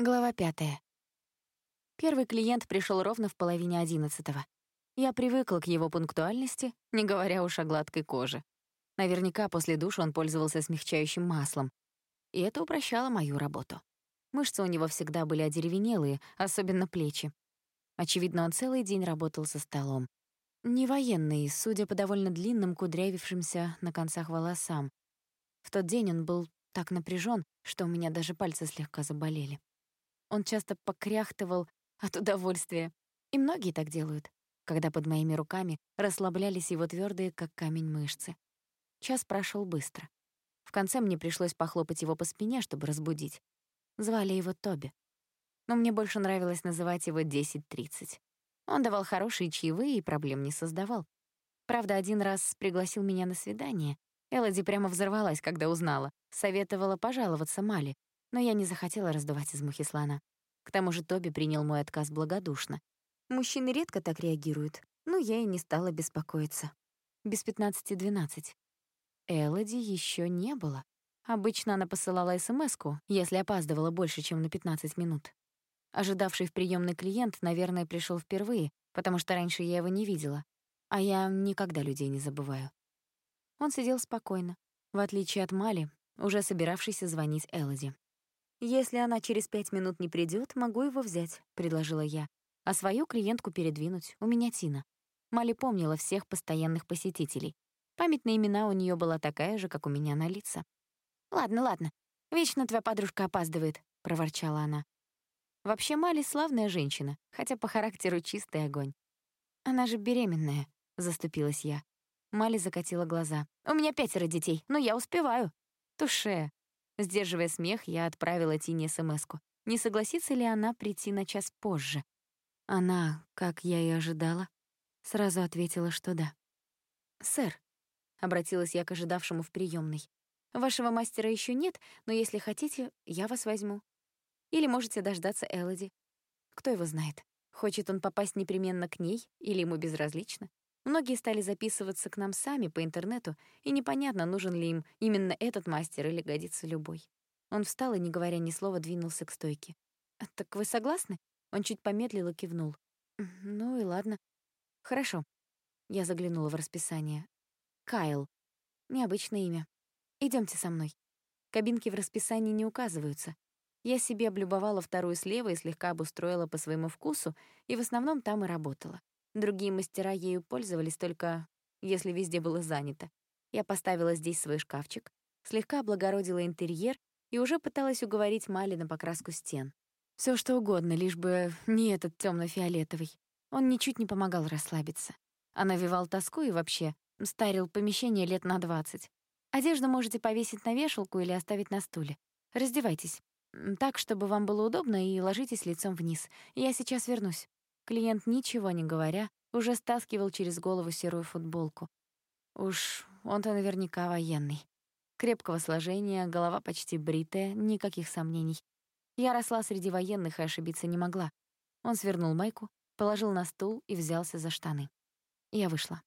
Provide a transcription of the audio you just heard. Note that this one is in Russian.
Глава пятая. Первый клиент пришел ровно в половине одиннадцатого. Я привыкла к его пунктуальности, не говоря уж о гладкой коже. Наверняка после душа он пользовался смягчающим маслом. И это упрощало мою работу. Мышцы у него всегда были одеревенелые, особенно плечи. Очевидно, он целый день работал за столом. Не военный, судя по довольно длинным, кудрявившимся на концах волосам. В тот день он был так напряжен, что у меня даже пальцы слегка заболели. Он часто покряхтывал от удовольствия. И многие так делают, когда под моими руками расслаблялись его твердые, как камень, мышцы. Час прошел быстро. В конце мне пришлось похлопать его по спине, чтобы разбудить. Звали его Тоби. Но мне больше нравилось называть его 10-30. Он давал хорошие чаевые и проблем не создавал. Правда, один раз пригласил меня на свидание. Элоди прямо взорвалась, когда узнала. Советовала пожаловаться Мали, но я не захотела раздувать из мухи слона. К тому же Тоби принял мой отказ благодушно. Мужчины редко так реагируют, но я и не стала беспокоиться. Без пятнадцати двенадцать. Элоди еще не было. Обычно она посылала смс если опаздывала больше, чем на 15 минут. Ожидавший в приемный клиент, наверное, пришел впервые, потому что раньше я его не видела. А я никогда людей не забываю. Он сидел спокойно, в отличие от Мали, уже собиравшейся звонить Элоди. «Если она через пять минут не придет, могу его взять», — предложила я. «А свою клиентку передвинуть. У меня Тина». Мали помнила всех постоянных посетителей. Память на имена у нее была такая же, как у меня на лица. «Ладно, ладно. Вечно твоя подружка опаздывает», — проворчала она. Вообще Мали славная женщина, хотя по характеру чистый огонь. «Она же беременная», — заступилась я. Мали закатила глаза. «У меня пятеро детей, но я успеваю». «Туше», Сдерживая смех, я отправила Тине СМСку. Не согласится ли она прийти на час позже? Она, как я и ожидала, сразу ответила, что да. «Сэр», — обратилась я к ожидавшему в приемной, «вашего мастера еще нет, но если хотите, я вас возьму. Или можете дождаться Элоди. Кто его знает, хочет он попасть непременно к ней или ему безразлично. Многие стали записываться к нам сами по интернету, и непонятно, нужен ли им именно этот мастер или годится любой. Он встал и, не говоря ни слова, двинулся к стойке. «А «Так вы согласны?» Он чуть помедлил и кивнул. «Ну и ладно. Хорошо». Я заглянула в расписание. «Кайл. Необычное имя. Идемте со мной». Кабинки в расписании не указываются. Я себе облюбовала вторую слева и слегка обустроила по своему вкусу, и в основном там и работала. Другие мастера ею пользовались только если везде было занято. Я поставила здесь свой шкафчик, слегка облагородила интерьер и уже пыталась уговорить Мали на покраску стен. Все что угодно, лишь бы не этот темно фиолетовый Он ничуть не помогал расслабиться, а навевал тоску и вообще старил помещение лет на двадцать. Одежду можете повесить на вешалку или оставить на стуле. Раздевайтесь. Так, чтобы вам было удобно, и ложитесь лицом вниз. Я сейчас вернусь. Клиент, ничего не говоря, уже стаскивал через голову серую футболку. Уж он-то наверняка военный. Крепкого сложения, голова почти бритая, никаких сомнений. Я росла среди военных и ошибиться не могла. Он свернул майку, положил на стул и взялся за штаны. Я вышла.